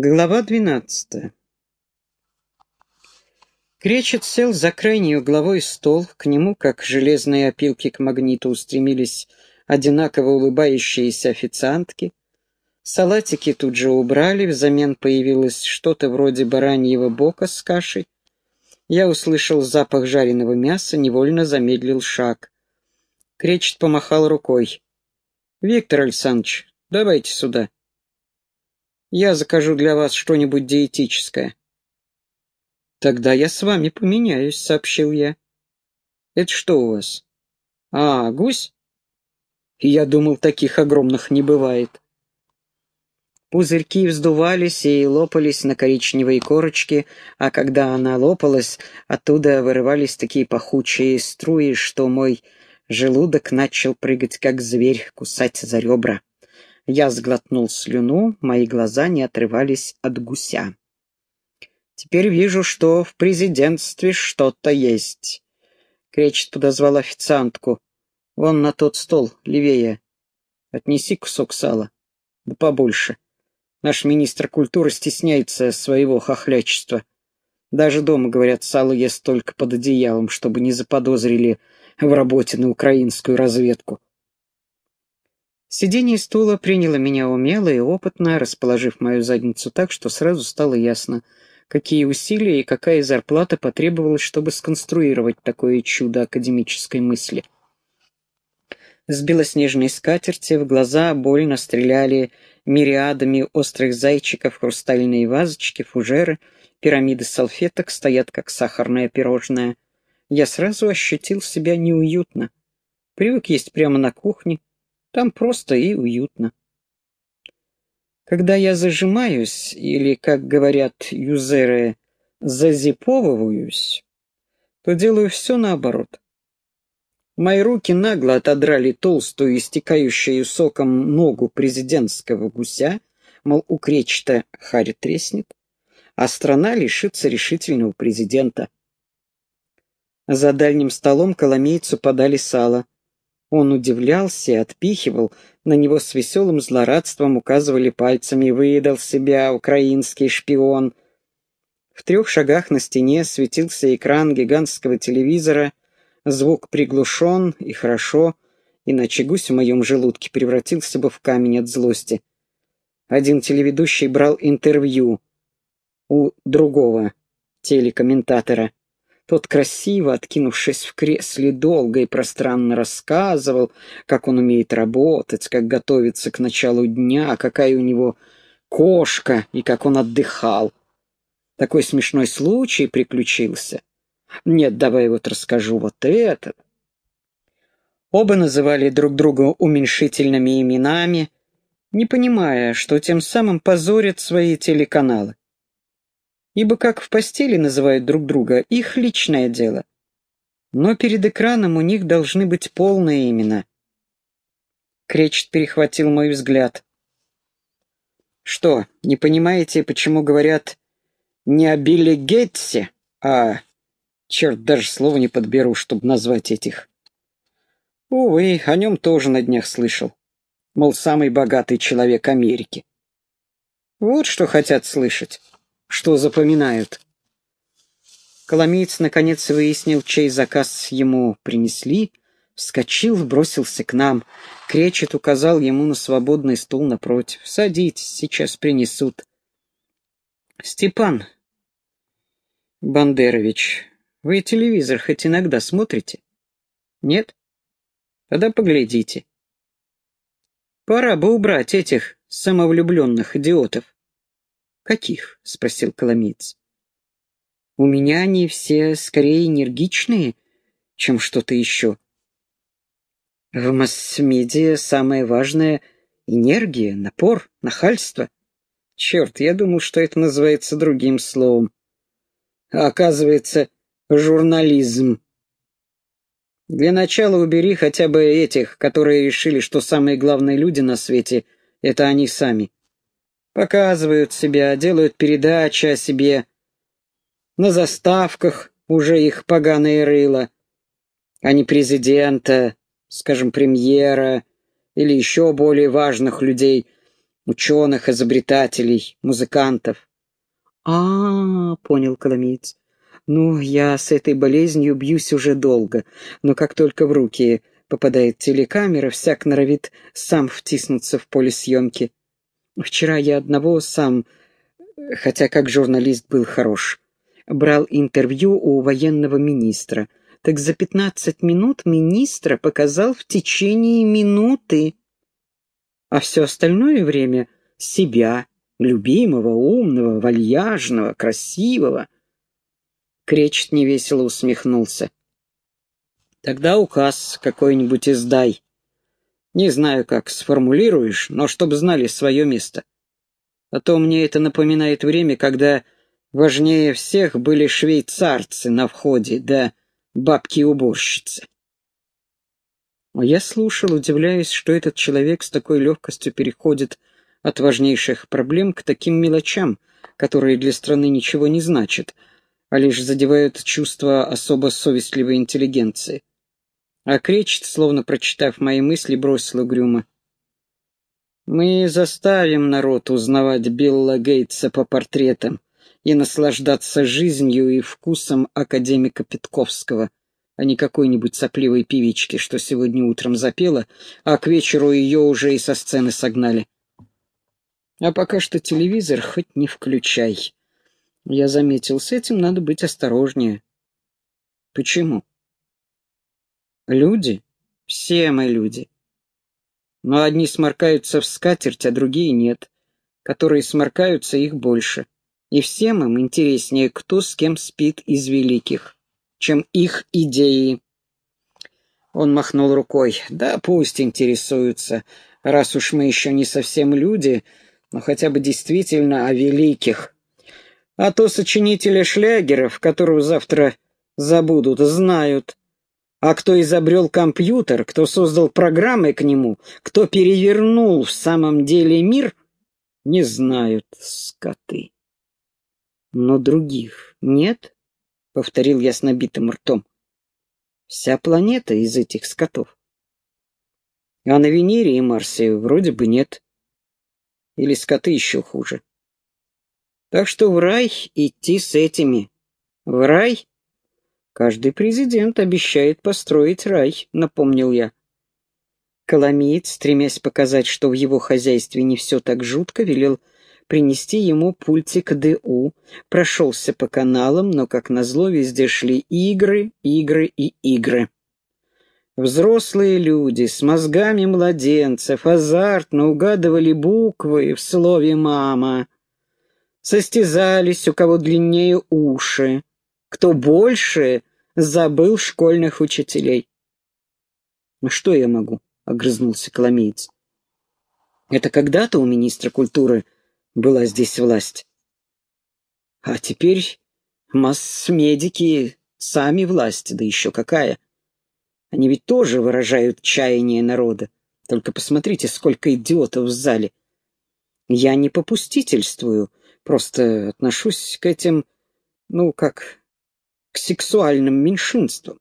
Глава двенадцатая. Кречет сел за крайний угловой стол, к нему, как железные опилки к магниту, устремились одинаково улыбающиеся официантки. Салатики тут же убрали, взамен появилось что-то вроде бараньего бока с кашей. Я услышал запах жареного мяса, невольно замедлил шаг. Кречет помахал рукой. «Виктор Александрович, давайте сюда». Я закажу для вас что-нибудь диетическое». «Тогда я с вами поменяюсь», — сообщил я. «Это что у вас?» «А, гусь?» Я думал, таких огромных не бывает. Пузырьки вздувались и лопались на коричневые корочки, а когда она лопалась, оттуда вырывались такие пахучие струи, что мой желудок начал прыгать, как зверь, кусать за ребра. Я сглотнул слюну, мои глаза не отрывались от гуся. «Теперь вижу, что в президентстве что-то есть». Кречет подозвал официантку. «Вон на тот стол, левее. Отнеси кусок сала. Да побольше. Наш министр культуры стесняется своего хохлячества. Даже дома, говорят, сало ест только под одеялом, чтобы не заподозрили в работе на украинскую разведку. Сиденье стула приняло меня умело и опытно, расположив мою задницу так, что сразу стало ясно, какие усилия и какая зарплата потребовалась, чтобы сконструировать такое чудо академической мысли. С белоснежной скатерти в глаза больно стреляли мириадами острых зайчиков, хрустальные вазочки, фужеры, пирамиды салфеток стоят, как сахарное пирожное. Я сразу ощутил себя неуютно. Привык есть прямо на кухне, там просто и уютно. Когда я зажимаюсь, или, как говорят юзеры, зазиповываюсь, то делаю все наоборот. Мои руки нагло отодрали толстую, истекающую соком ногу президентского гуся, мол, у кречета харь треснет, а страна лишится решительного президента. За дальним столом коломейцу подали сало — он удивлялся и отпихивал, на него с веселым злорадством указывали пальцами «выдал себя, украинский шпион». В трех шагах на стене светился экран гигантского телевизора, звук приглушен и хорошо, иначе гусь в моем желудке превратился бы в камень от злости. Один телеведущий брал интервью у другого телекомментатора. Тот, красиво откинувшись в кресле, долго и пространно рассказывал, как он умеет работать, как готовится к началу дня, какая у него кошка и как он отдыхал. Такой смешной случай приключился. Нет, давай вот расскажу вот это. Оба называли друг друга уменьшительными именами, не понимая, что тем самым позорят свои телеканалы ибо как в постели называют друг друга, их личное дело. Но перед экраном у них должны быть полные имена. Кречет перехватил мой взгляд. Что, не понимаете, почему говорят не о Билли Гейтсе, а... Черт, даже слова не подберу, чтобы назвать этих. Увы, о нем тоже на днях слышал. Мол, самый богатый человек Америки. Вот что хотят слышать что запоминают. Коломиец наконец выяснил, чей заказ ему принесли, вскочил, бросился к нам. Кречет указал ему на свободный стул напротив. «Садитесь, сейчас принесут». «Степан Бандерович, вы телевизор хоть иногда смотрите?» «Нет? Тогда поглядите. Пора бы убрать этих самовлюбленных идиотов. «Каких?» — спросил Коломиец. «У меня они все скорее энергичные, чем что-то еще. В масс-медиа самое важное — энергия, напор, нахальство. Черт, я думал, что это называется другим словом. А оказывается, журнализм. Для начала убери хотя бы этих, которые решили, что самые главные люди на свете — это они сами показывают себя, делают передачи о себе. На заставках уже их поганые рыло, а не президента, скажем, премьера или еще более важных людей. ученых, изобретателей, музыкантов. а, -а, -а понял Коломеец. «Ну, я с этой болезнью бьюсь уже долго, но как только в руки попадает телекамера, всяк норовит сам втиснуться в поле съемки. Вчера я одного сам, хотя как журналист был хорош, брал интервью у военного министра. Так за пятнадцать минут министра показал в течение минуты, а все остальное время себя, любимого, умного, вальяжного, красивого — Кречет невесело усмехнулся. «Тогда указ какой-нибудь издай. Не знаю, как сформулируешь, но чтобы знали свое место. А то мне это напоминает время, когда важнее всех были швейцарцы на входе, да бабки-уборщицы». А я слушал, удивляясь, что этот человек с такой легкостью переходит от важнейших проблем к таким мелочам, которые для страны ничего не значат, а лишь задевают чувства особо совестливой интеллигенции. А Кречет, словно прочитав мои мысли, бросил угрюмо. «Мы заставим народ узнавать Билла Гейтса по портретам и наслаждаться жизнью и вкусом академика Петковского, а не какой-нибудь сопливой певички, что сегодня утром запела, а к вечеру ее уже и со сцены согнали. А пока что телевизор хоть не включай». Я заметил, с этим надо быть осторожнее. Почему? Люди, все мы люди. Но одни сморкаются в скатерть, а другие нет. Которые сморкаются, их больше. И всем им интереснее, кто с кем спит из великих, чем их идеи. Он махнул рукой. Да пусть интересуются, раз уж мы еще не совсем люди, но хотя бы действительно о великих. А то сочинители шлягеров, которого завтра забудут, знают. А кто изобрел компьютер, кто создал программы к нему, кто перевернул в самом деле мир, не знают скоты. Но других нет, — повторил я с набитым ртом. Вся планета из этих скотов. А на Венере и Марсе вроде бы нет. Или скоты еще хуже. Так что в рай идти с этими. В рай? Каждый президент обещает построить рай, напомнил я. Коломиец, стремясь показать, что в его хозяйстве не все так жутко, велел принести ему пультик ДУ, прошелся по каналам, но, как назло, везде шли игры, игры и игры. Взрослые люди с мозгами младенцев азартно угадывали буквы в слове «мама», состязались, у кого длиннее уши, кто больше забыл школьных учителей. «Ну что я могу?» — огрызнулся Коломеец. «Это когда-то у министра культуры была здесь власть. А теперь масс-медики сами власть, да еще какая. Они ведь тоже выражают чаяние народа. Только посмотрите, сколько идиотов в зале. Я не попустительствую, Просто отношусь к этим, ну, как сексуальным меньшинствам.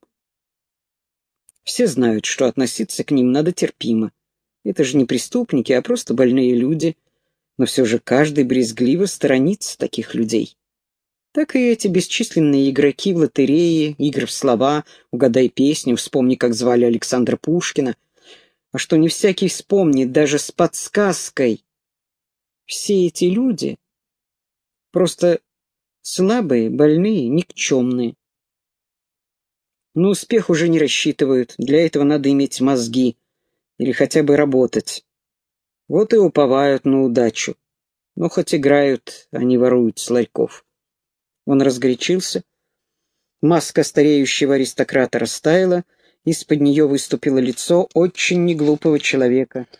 Все знают, что относиться к ним надо терпимо. Это же не преступники, а просто больные люди. Но все же каждый брезгливо сторонится таких людей. Так и эти бесчисленные игроки в лотерее, игры в слова, угадай песню, вспомни, как звали Александра Пушкина. А что не всякий вспомнит даже с подсказкой. Все эти люди Просто слабые, больные, никчемные. На успех уже не рассчитывают, для этого надо иметь мозги или хотя бы работать. Вот и уповают на удачу. Но хоть играют, они воруют с ларьков. Он разгорячился. Маска стареющего аристократа растаяла, из-под нее выступило лицо очень неглупого человека —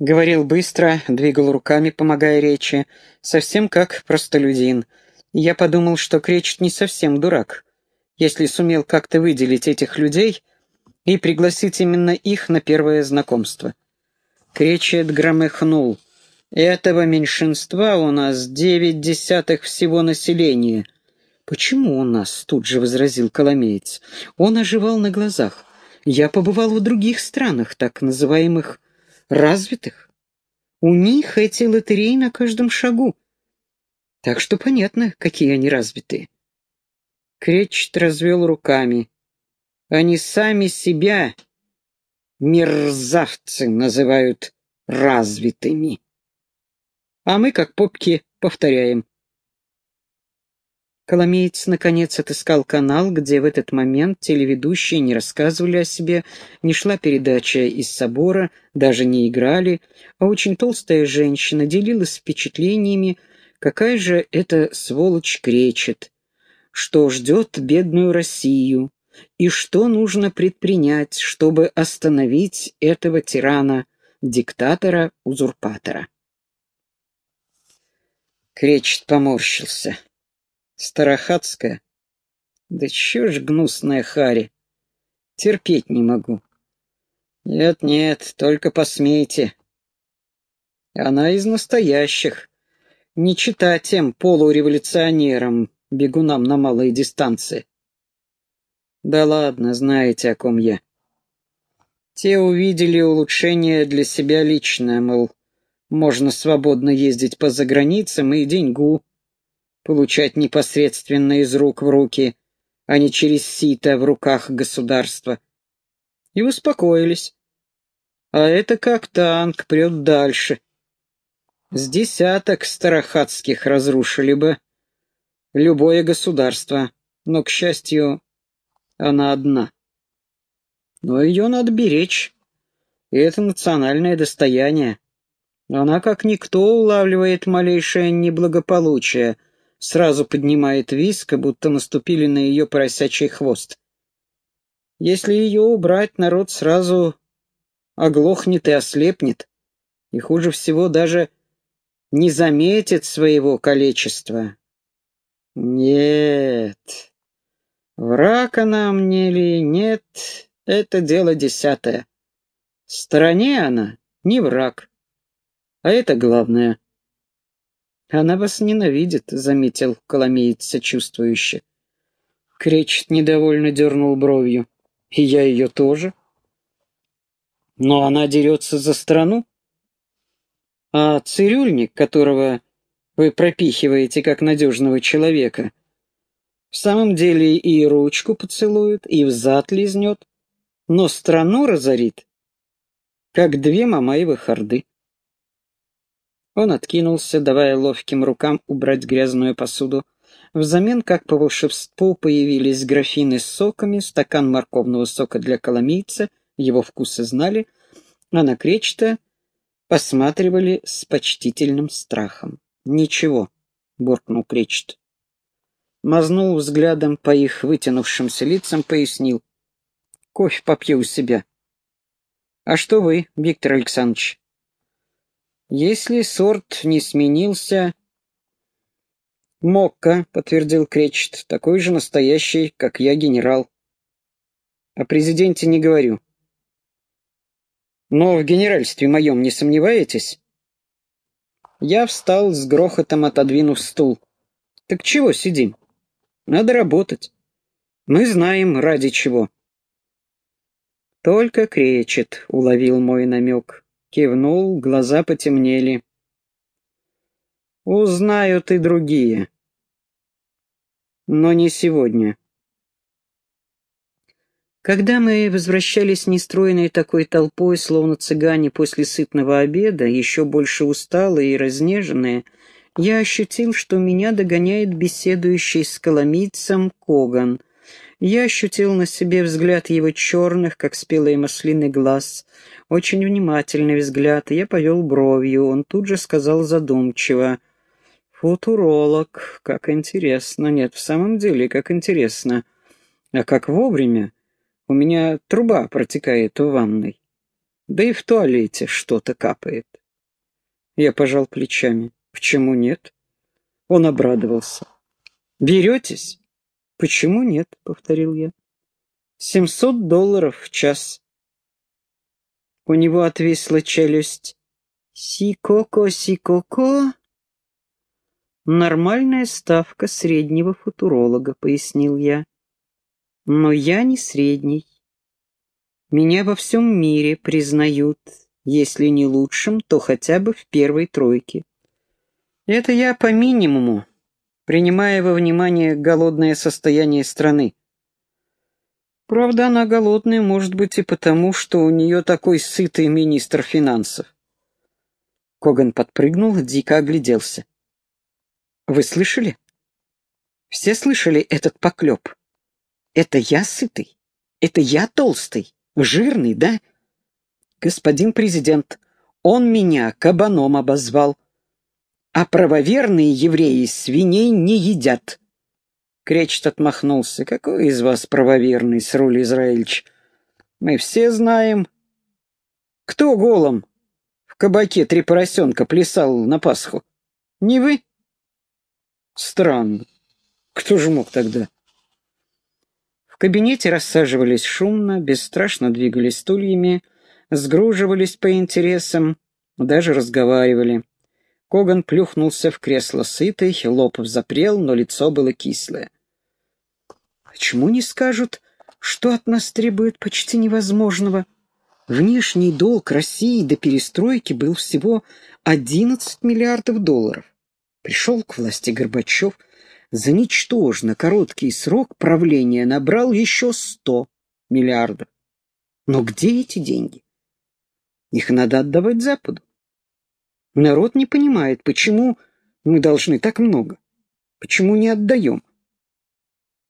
Говорил быстро, двигал руками, помогая речи, совсем как простолюдин. Я подумал, что Кречет не совсем дурак, если сумел как-то выделить этих людей и пригласить именно их на первое знакомство. Кречет громыхнул. «Этого меньшинства у нас девять десятых всего населения». «Почему у нас?» — тут же возразил Коломеец. Он оживал на глазах. «Я побывал в других странах, так называемых развитых. У них эти лотереи на каждом шагу. Так что понятно, какие они развитые. Кречет развел руками. Они сами себя, мерзавцы, называют развитыми. А мы, как попки, повторяем. Коломеец, наконец, отыскал канал, где в этот момент телеведущие не рассказывали о себе, не шла передача из собора, даже не играли, а очень толстая женщина делилась впечатлениями, какая же эта сволочь кречет, что ждет бедную Россию, и что нужно предпринять, чтобы остановить этого тирана, диктатора, узурпатора. Кречет поморщился. Старохатская? Да чё ж гнусная Хари? Терпеть не могу. Нет-нет, только посмейте. Она из настоящих. Не чита тем полуреволюционерам, бегунам на малые дистанции. Да ладно, знаете, о ком я. Те увидели улучшение для себя личное, мол, можно свободно ездить по заграницам и деньгу получать непосредственно из рук в руки, а не через сито в руках государства. И успокоились. А это как танк прет дальше. С десяток старохатских разрушили бы любое государство, но, к счастью, она одна. Но ее надо беречь, и это национальное достояние. Она, как никто, улавливает малейшее неблагополучие — сразу поднимает виск, будто наступили на ее поросячий хвост. Если ее убрать, народ сразу оглохнет и ослепнет, и хуже всего даже не заметит своего количества. Нет, враг она мне ли нет, это дело десятое. Стороне она не враг, а это главное. «Она вас ненавидит», — заметил Коломеец сочувствующе. Кречет недовольно дернул бровью. «И я ее тоже». «Но она дерется за страну?» «А цирюльник, которого вы пропихиваете как надежного человека, в самом деле и ручку поцелует, и взад лизнет, но страну разорит, как две Мамаевых орды». Он откинулся, давая ловким рукам убрать грязную посуду. Взамен, как по волшебству, появились графины с соками, стакан морковного сока для коломийца, его вкусы знали, а на кречта посматривали с почтительным страхом. «Ничего», — буркнул кречет. Мазнул взглядом по их вытянувшимся лицам, пояснил. «Кофе попью у себя». «А что вы, Виктор Александрович?» Если сорт не сменился... Мокка, подтвердил Кречет, такой же настоящий, как я, генерал. О президенте не говорю. Но в генеральстве моем не сомневаетесь? Я встал с грохотом, отодвинув стул. Так чего сидим? Надо работать. Мы знаем, ради чего. Только кречет, уловил мой намек. Кивнул, глаза потемнели. Узнают и другие. Но не сегодня. Когда мы возвращались нестроенной такой толпой, словно цыгане после сытного обеда, еще больше усталые и разнеженные, я ощутил, что меня догоняет беседующий с коломийцем Коган. Я ощутил на себе взгляд его черных, как спелые маслины, глаз — очень внимательный взгляд, я повел бровью, он тут же сказал задумчиво. «Футуролог, как интересно. Нет, в самом деле, как интересно. А как вовремя? У меня труба протекает в ванной. Да и в туалете что-то капает». Я пожал плечами. «Почему нет?» Он обрадовался. «Беретесь?» «Почему нет?» — повторил я. «Семьсот долларов в час». У него отвисла челюсть. «Си-коко, си-коко?» «Нормальная ставка среднего футуролога», — пояснил я. «Но я не средний. Меня во всем мире признают. если не лучшим, то хотя бы в первой тройке. Это я по минимуму, принимая во внимание голодное состояние страны. Правда, она голодная, может быть, и потому, что у нее такой сытый министр финансов. Коган подпрыгнул, дико огляделся. «Вы слышали? Все слышали этот поклеп? Это я сытый? Это я толстый? Жирный, да? Господин президент, он меня кабаном обозвал. А правоверные евреи свиней не едят. Кречет отмахнулся. «Какой из вас правоверный, Сруль Израильевич? Мы все знаем. Кто голом в кабаке три поросенка плясал на Пасху? Не вы?» «Странно. Кто же мог тогда?» В кабинете рассаживались шумно, бесстрашно двигались стульями, сгруживались по интересам, даже разговаривали. Коган плюхнулся в кресло сытый, лоб запрел, но лицо было кислое. Почему не скажут, что от нас требует почти невозможного? Внешний долг России до перестройки был всего 11 миллиардов долларов. Пришел к власти Горбачев, за ничтожно короткий срок правления набрал еще 100 миллиардов. Но где эти деньги? Их надо отдавать Западу. Народ не понимает, почему мы должны так много. Почему не отдаем?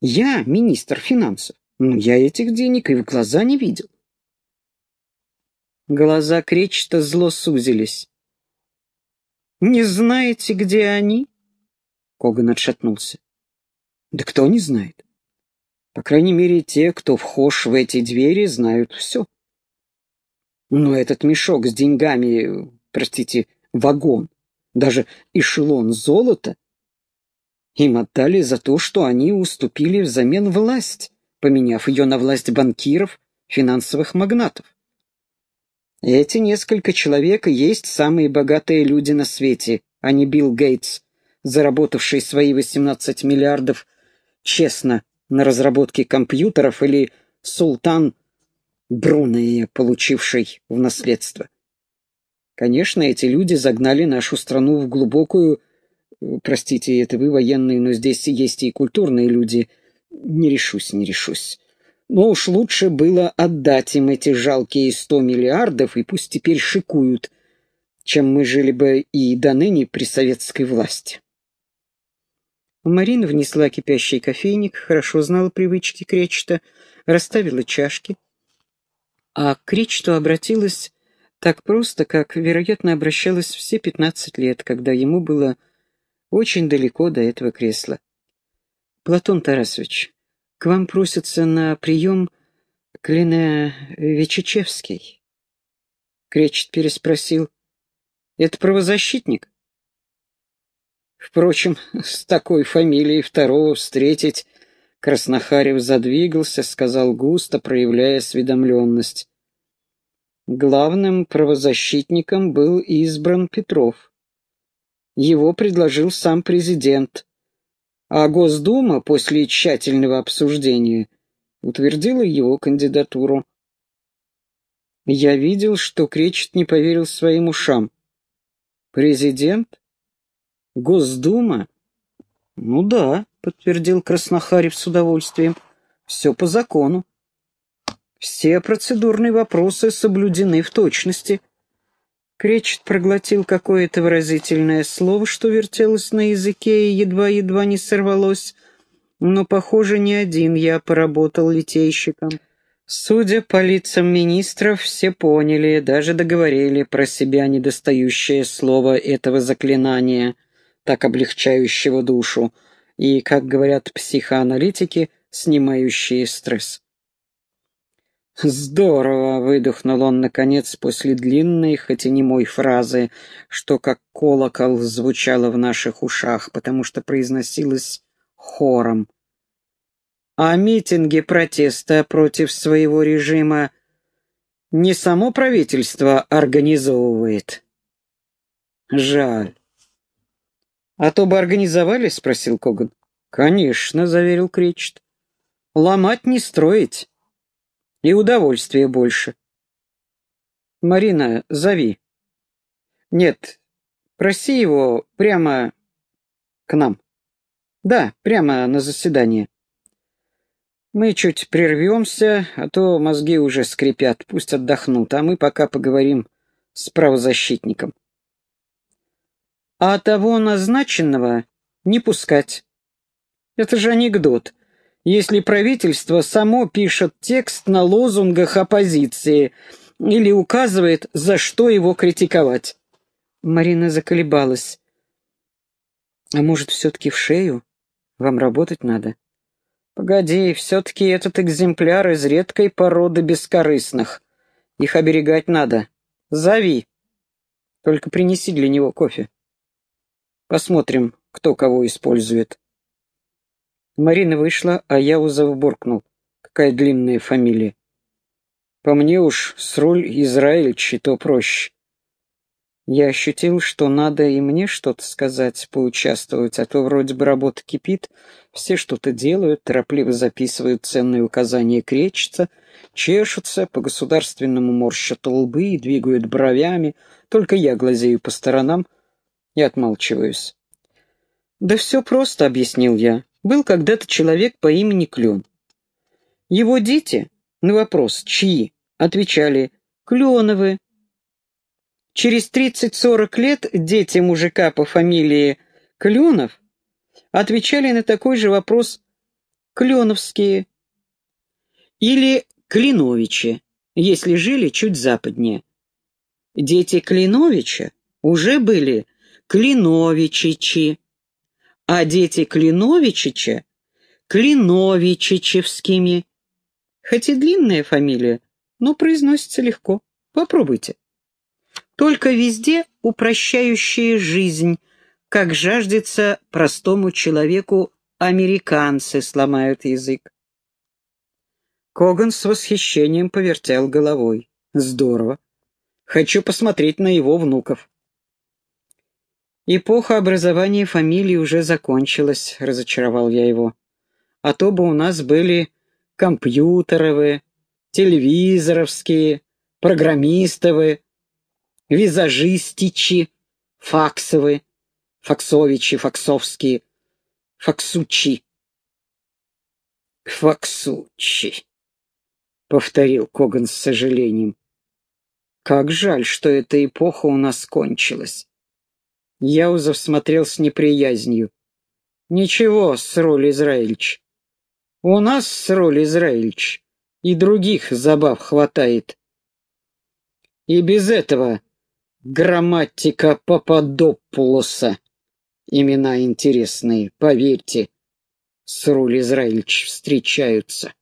Я министр финансов, но я этих денег и в глаза не видел. Глаза Кречета зло сузились. «Не знаете, где они?» Коган отшатнулся. «Да кто не знает? По крайней мере, те, кто вхож в эти двери, знают все. Но этот мешок с деньгами, простите, вагон, даже эшелон золота — им отдали за то, что они уступили взамен власть, поменяв ее на власть банкиров, финансовых магнатов. Эти несколько человек и есть самые богатые люди на свете, а не Билл Гейтс, заработавший свои 18 миллиардов честно на разработке компьютеров, или султан Брунея, получивший в наследство. Конечно, эти люди загнали нашу страну в глубокую Простите, это вы военные, но здесь есть и культурные люди. Не решусь, не решусь. Но уж лучше было отдать им эти жалкие сто миллиардов, и пусть теперь шикуют, чем мы жили бы и до ныне при советской власти. Марина внесла кипящий кофейник, хорошо знала привычки Кречета, расставила чашки. А к Кречету обратилась так просто, как, вероятно, обращалась все пятнадцать лет, когда ему было очень далеко до этого кресла. Платон Тарасович, к вам просится на прием Клина Вечечевский. Кречет переспросил. Это правозащитник? Впрочем, с такой фамилией второго встретить Краснохарев задвигался, сказал густо, проявляя осведомленность. Главным правозащитником был избран Петров. Его предложил сам президент. А Госдума после тщательного обсуждения утвердила его кандидатуру. Я видел, что Кречет не поверил своим ушам. Президент? Госдума? Ну да, подтвердил Краснохарев с удовольствием. Все по закону. Все процедурные вопросы соблюдены в точности. Кречет проглотил какое-то выразительное слово, что вертелось на языке и едва-едва не сорвалось, но, похоже, не один я поработал литейщиком. Судя по лицам министров, все поняли, даже договорили про себя недостающее слово этого заклинания, так облегчающего душу, и, как говорят психоаналитики, снимающие стресс. «Здорово!» — выдохнул он, наконец, после длинной, хоть и немой фразы, что как колокол звучало в наших ушах, потому что произносилось хором. А митинги протеста против своего режима не само правительство организовывает. Жаль. «А то бы организовали?» — спросил Коган. «Конечно», — заверил Кречет. «Ломать не строить» и удовольствия больше. Марина, зови. Нет, проси его прямо к нам. Да, прямо на заседание. Мы чуть прервемся, а то мозги уже скрипят, пусть отдохнут, а мы пока поговорим с правозащитником. А того назначенного не пускать. Это же анекдот. Если правительство само пишет текст на лозунгах оппозиции или указывает, за что его критиковать. Марина заколебалась. А может, все-таки в шею? Вам работать надо? Погоди, все-таки этот экземпляр из редкой породы бескорыстных. Их оберегать надо. Зови. Только принеси для него кофе. Посмотрим, кто кого использует. Марина вышла, а я Яузов. Какая длинная фамилия. По мне уж с руль Израильч и то проще. Я ощутил, что надо и мне что-то сказать, поучаствовать, а то вроде бы работа кипит, все что-то делают, торопливо записывают ценные указания кречца, чешутся, по-государственному морщат лбы и двигают бровями, только я глазею по сторонам и отмалчиваюсь. «Да все просто», — объяснил я. «Был когда-то человек по имени Клен. Его дети на вопрос «чьи?» отвечали «Кленовы». Через 30-40 лет дети мужика по фамилии Кленов отвечали на такой же вопрос «Кленовские» или «Клиновичи», если жили чуть западнее. Дети Клиновича уже были Клиновичичи, а дети Клиновичича — Клиновичичевскими. Хоть и длинная фамилия, но произносится легко. Попробуйте. Только везде упрощающая жизнь, как жаждется простому человеку, американцы сломают язык. Коган с восхищением повертел головой. Здорово. Хочу посмотреть на его внуков. Эпоха образования фамилии уже закончилась, разочаровал я его. А то бы у нас были компьютеровые, телевизоровские, программистовые, визажистичи, факсовые, факсовичи, факсовские, факсучи. «Факсучи», — повторил Коган с сожалением. «Как жаль, что эта эпоха у нас кончилась». Яузов смотрел с неприязнью. «Ничего, Сроль Израильч. У нас, Сроль Израильч, и других забав хватает. И без этого грамматика Пападопулоса. Имена интересные, поверьте, Сруль Израильч встречаются.